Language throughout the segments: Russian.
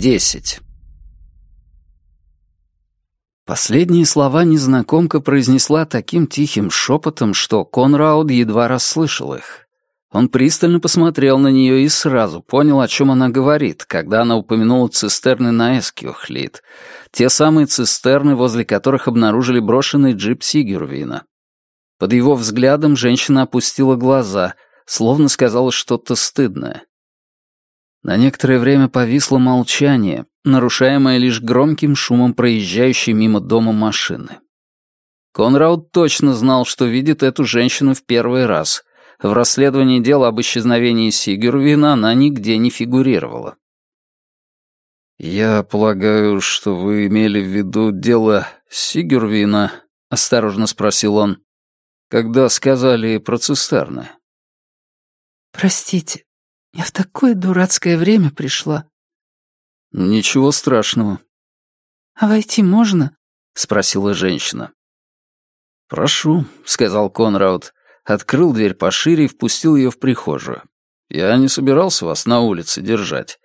Десять. Последние слова незнакомка произнесла таким тихим шепотом, что Конрауд едва расслышал их. Он пристально посмотрел на нее и сразу понял, о чем она говорит, когда она упомянула цистерны на Эскиохлит, те самые цистерны, возле которых обнаружили брошенный джип Сигервина. Под его взглядом женщина опустила глаза, словно сказала что-то стыдное. На некоторое время повисло молчание, нарушаемое лишь громким шумом проезжающей мимо дома машины. Конрауд точно знал, что видит эту женщину в первый раз. В расследовании дела об исчезновении Сигервина она нигде не фигурировала. «Я полагаю, что вы имели в виду дело Сигервина?» — осторожно спросил он. «Когда сказали про цистерны?» «Простите, я в такое дурацкое время пришла». «Ничего страшного». «А войти можно?» — спросила женщина. «Прошу», — сказал Конрауд, открыл дверь пошире и впустил ее в прихожую. «Я не собирался вас на улице держать.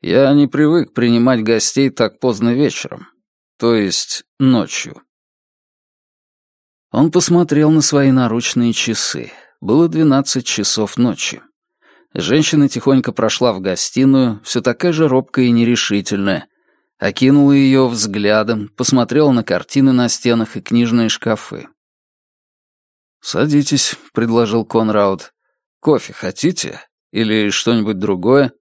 Я не привык принимать гостей так поздно вечером, то есть ночью». Он посмотрел на свои наручные часы. Было двенадцать часов ночи. Женщина тихонько прошла в гостиную, все такая же робкая и нерешительная, окинула ее взглядом, посмотрела на картины на стенах и книжные шкафы. «Садитесь», — предложил Конрауд. «Кофе хотите? Или что-нибудь другое?»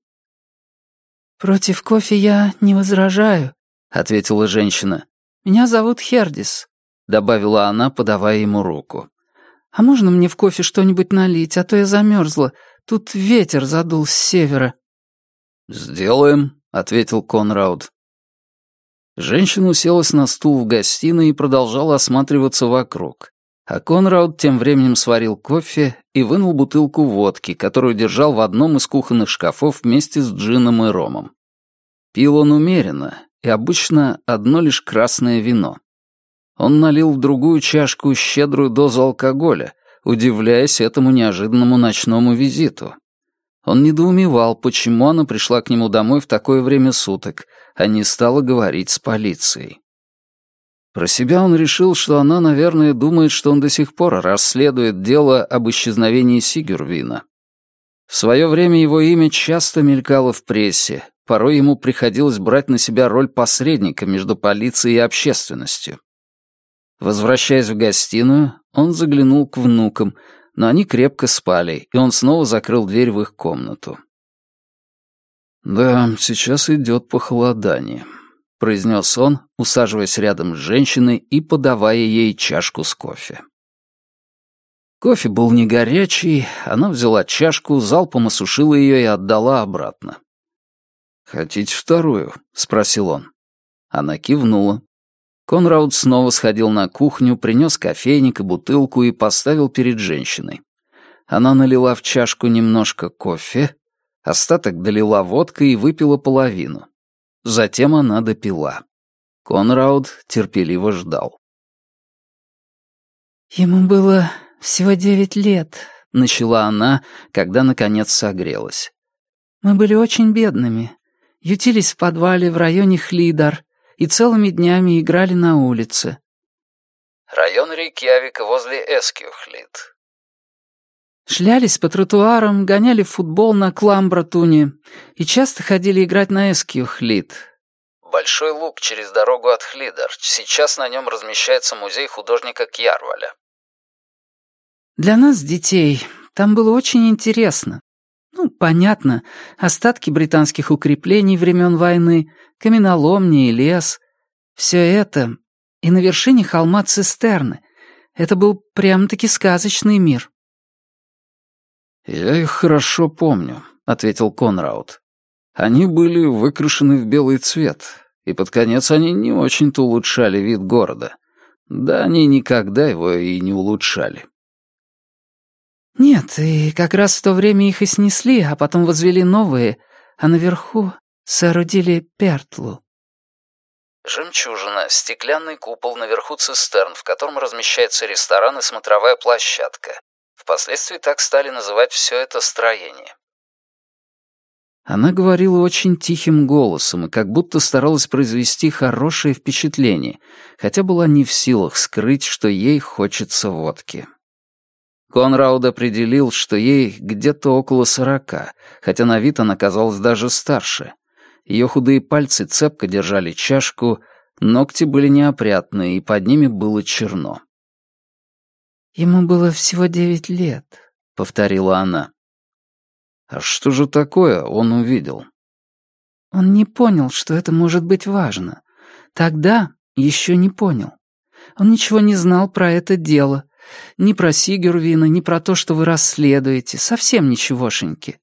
«Против кофе я не возражаю», — ответила женщина. «Меня зовут Хердис», — добавила она, подавая ему руку. «А можно мне в кофе что-нибудь налить, а то я замерзла. Тут ветер задул с севера». «Сделаем», — ответил Конрауд. Женщина уселась на стул в гостиной и продолжала осматриваться вокруг. А Конрауд тем временем сварил кофе и вынул бутылку водки, которую держал в одном из кухонных шкафов вместе с джином и ромом. Пил он умеренно, и обычно одно лишь красное вино. Он налил в другую чашку щедрую дозу алкоголя, удивляясь этому неожиданному ночному визиту. Он недоумевал, почему она пришла к нему домой в такое время суток, а не стала говорить с полицией. Про себя он решил, что она, наверное, думает, что он до сих пор расследует дело об исчезновении Сигюрвина. В свое время его имя часто мелькало в прессе, порой ему приходилось брать на себя роль посредника между полицией и общественностью. Возвращаясь в гостиную, он заглянул к внукам, но они крепко спали, и он снова закрыл дверь в их комнату. «Да, сейчас идет похолодание», произнес он, усаживаясь рядом с женщиной и подавая ей чашку с кофе. Кофе был не горячий, она взяла чашку, залпом осушила ее и отдала обратно. «Хотите вторую?» — спросил он. Она кивнула. Конрауд снова сходил на кухню, принес кофейник и бутылку и поставил перед женщиной. Она налила в чашку немножко кофе, остаток долила водкой и выпила половину. Затем она допила. Конрауд терпеливо ждал. «Ему было всего девять лет», — начала она, когда наконец согрелась. «Мы были очень бедными, ютились в подвале в районе Хлидар и целыми днями играли на улице». Район Рейкьявика возле Эскиухлит. Шлялись по тротуарам, гоняли в футбол на Кламбратуне и часто ходили играть на Эскиохлит. Большой луг через дорогу от Хлидар. Сейчас на нем размещается музей художника Кьярваля. Для нас, детей, там было очень интересно. Ну, понятно, остатки британских укреплений времен войны, каменоломни и лес. Все это. И на вершине холма цистерны. Это был прям-таки сказочный мир. «Я их хорошо помню», — ответил Конрауд. «Они были выкрашены в белый цвет, и под конец они не очень-то улучшали вид города. Да они никогда его и не улучшали». «Нет, и как раз в то время их и снесли, а потом возвели новые, а наверху соорудили пертлу». Жемчужина — стеклянный купол наверху цистерн, в котором размещается ресторан и смотровая площадка. Впоследствии так стали называть все это строение. Она говорила очень тихим голосом и как будто старалась произвести хорошее впечатление, хотя была не в силах скрыть, что ей хочется водки. Конрауд определил, что ей где-то около сорока, хотя на вид она казалась даже старше. Ее худые пальцы цепко держали чашку, ногти были неопрятные, и под ними было черно. «Ему было всего девять лет», — повторила она. А что же такое он увидел? Он не понял, что это может быть важно. Тогда еще не понял. Он ничего не знал про это дело. Ни про Сигервина, ни про то, что вы расследуете. Совсем ничегошеньки.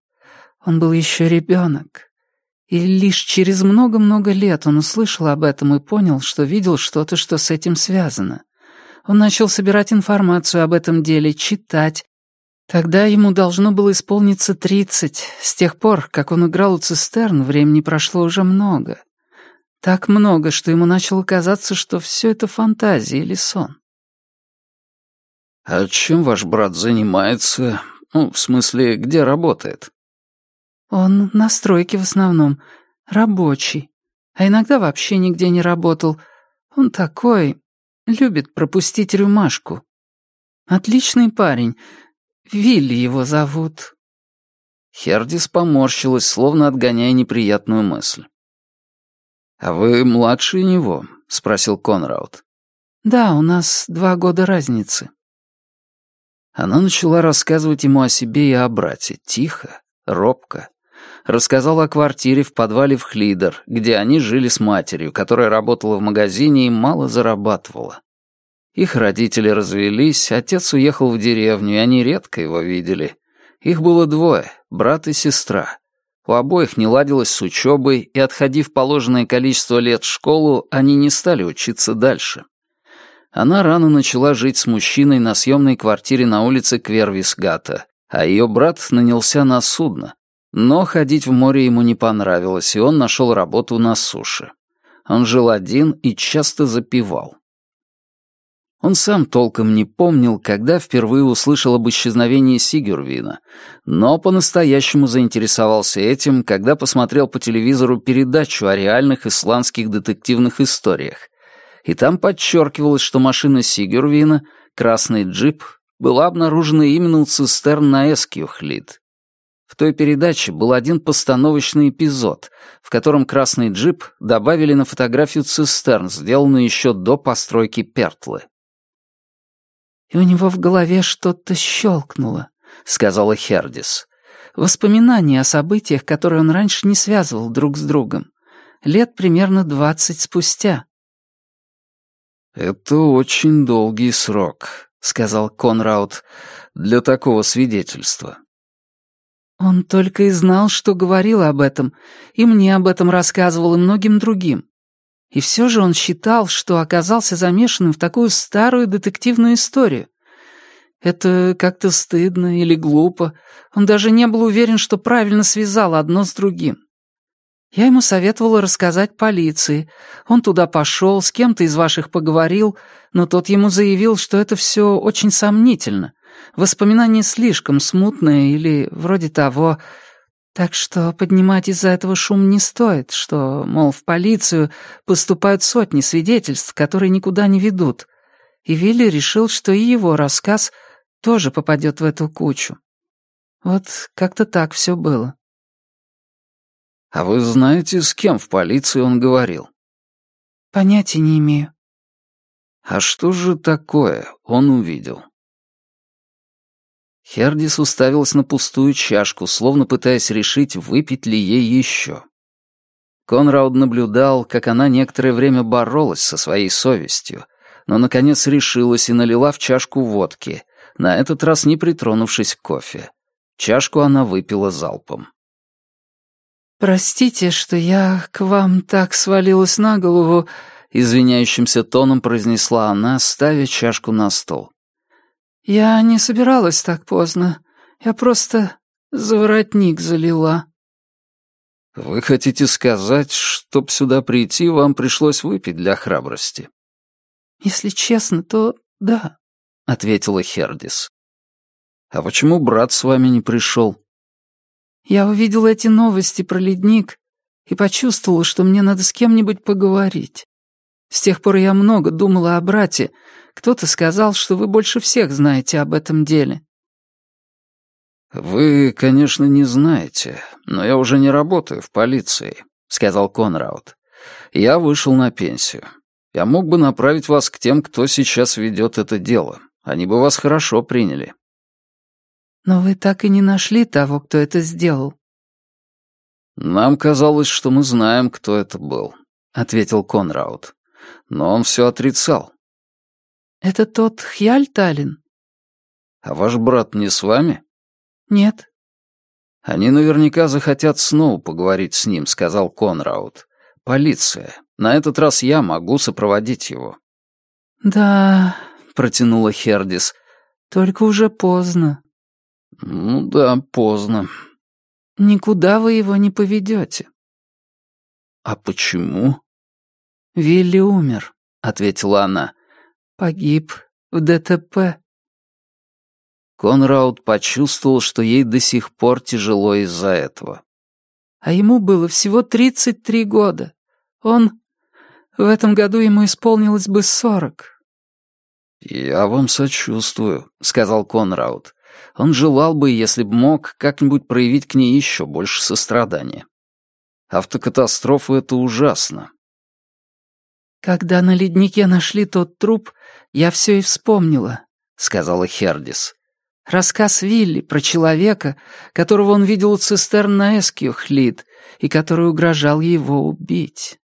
Он был еще ребенок. И лишь через много-много лет он услышал об этом и понял, что видел что-то, что с этим связано. Он начал собирать информацию об этом деле, читать, Тогда ему должно было исполниться тридцать. С тех пор, как он играл у цистерн, времени прошло уже много. Так много, что ему начало казаться, что все это фантазия или сон. «А чем ваш брат занимается? Ну, в смысле, где работает?» «Он на стройке в основном. Рабочий. А иногда вообще нигде не работал. Он такой... любит пропустить рюмашку. Отличный парень, Вилли его зовут». Хердис поморщилась, словно отгоняя неприятную мысль. «А вы младше него?» — спросил Конрауд. «Да, у нас два года разницы». Она начала рассказывать ему о себе и о брате, тихо, робко. Рассказала о квартире в подвале в Хлидер, где они жили с матерью, которая работала в магазине и мало зарабатывала. Их родители развелись, отец уехал в деревню, и они редко его видели. Их было двое, брат и сестра. У обоих не ладилось с учебой, и, отходив положенное количество лет в школу, они не стали учиться дальше. Она рано начала жить с мужчиной на съемной квартире на улице Квервисгата, а ее брат нанялся на судно. Но ходить в море ему не понравилось, и он нашел работу на суше. Он жил один и часто запивал. Он сам толком не помнил, когда впервые услышал об исчезновении Сигюрвина, но по-настоящему заинтересовался этим, когда посмотрел по телевизору передачу о реальных исландских детективных историях. И там подчеркивалось, что машина Сигюрвина, красный джип, была обнаружена именно у цистерн на Эскиухлит. В той передаче был один постановочный эпизод, в котором красный джип добавили на фотографию цистерн, сделанную еще до постройки Пертлы и у него в голове что-то щелкнуло», — сказала Хердис. «Воспоминания о событиях, которые он раньше не связывал друг с другом. Лет примерно двадцать спустя». «Это очень долгий срок», — сказал Конрауд, — «для такого свидетельства». Он только и знал, что говорил об этом, и мне об этом рассказывал, и многим другим. И все же он считал, что оказался замешанным в такую старую детективную историю. Это как-то стыдно или глупо. Он даже не был уверен, что правильно связал одно с другим. Я ему советовала рассказать полиции. Он туда пошел, с кем-то из ваших поговорил, но тот ему заявил, что это все очень сомнительно. Воспоминания слишком смутные или вроде того. Так что поднимать из-за этого шум не стоит, что, мол, в полицию поступают сотни свидетельств, которые никуда не ведут. И Вилли решил, что и его рассказ тоже попадет в эту кучу. Вот как-то так все было. «А вы знаете, с кем в полиции он говорил?» «Понятия не имею». «А что же такое он увидел?» Хердис уставилась на пустую чашку, словно пытаясь решить, выпить ли ей еще. Конрауд наблюдал, как она некоторое время боролась со своей совестью, но, наконец, решилась и налила в чашку водки, на этот раз не притронувшись к кофе. Чашку она выпила залпом. «Простите, что я к вам так свалилась на голову», — извиняющимся тоном произнесла она, ставя чашку на стол. «Я не собиралась так поздно. Я просто заворотник залила». «Вы хотите сказать, чтоб сюда прийти, вам пришлось выпить для храбрости?» «Если честно, то да», — ответила Хердис. «А почему брат с вами не пришел?» Я увидела эти новости про ледник и почувствовала, что мне надо с кем-нибудь поговорить. С тех пор я много думала о брате. Кто-то сказал, что вы больше всех знаете об этом деле. «Вы, конечно, не знаете, но я уже не работаю в полиции», — сказал Конрауд. «Я вышел на пенсию. Я мог бы направить вас к тем, кто сейчас ведет это дело. Они бы вас хорошо приняли». «Но вы так и не нашли того, кто это сделал». «Нам казалось, что мы знаем, кто это был», — ответил Конрауд. «Но он все отрицал». «Это тот Хьяльталин?» «А ваш брат не с вами?» «Нет». «Они наверняка захотят снова поговорить с ним», — сказал Конрауд. «Полиция. На этот раз я могу сопроводить его». «Да», — протянула Хердис, — «только уже поздно». «Ну да, поздно». «Никуда вы его не поведете». «А почему?» «Вилли умер», — ответила она. «Погиб в ДТП». Конрауд почувствовал, что ей до сих пор тяжело из-за этого. А ему было всего 33 года. Он... В этом году ему исполнилось бы 40. «Я вам сочувствую», — сказал Конрауд. Он желал бы, если б мог, как-нибудь проявить к ней еще больше сострадания. Автокатастрофа — это ужасно. «Когда на леднике нашли тот труп, я все и вспомнила», — сказала Хердис. Рассказ Вилли про человека, которого он видел у цистерн на Эскиохлит и который угрожал его убить.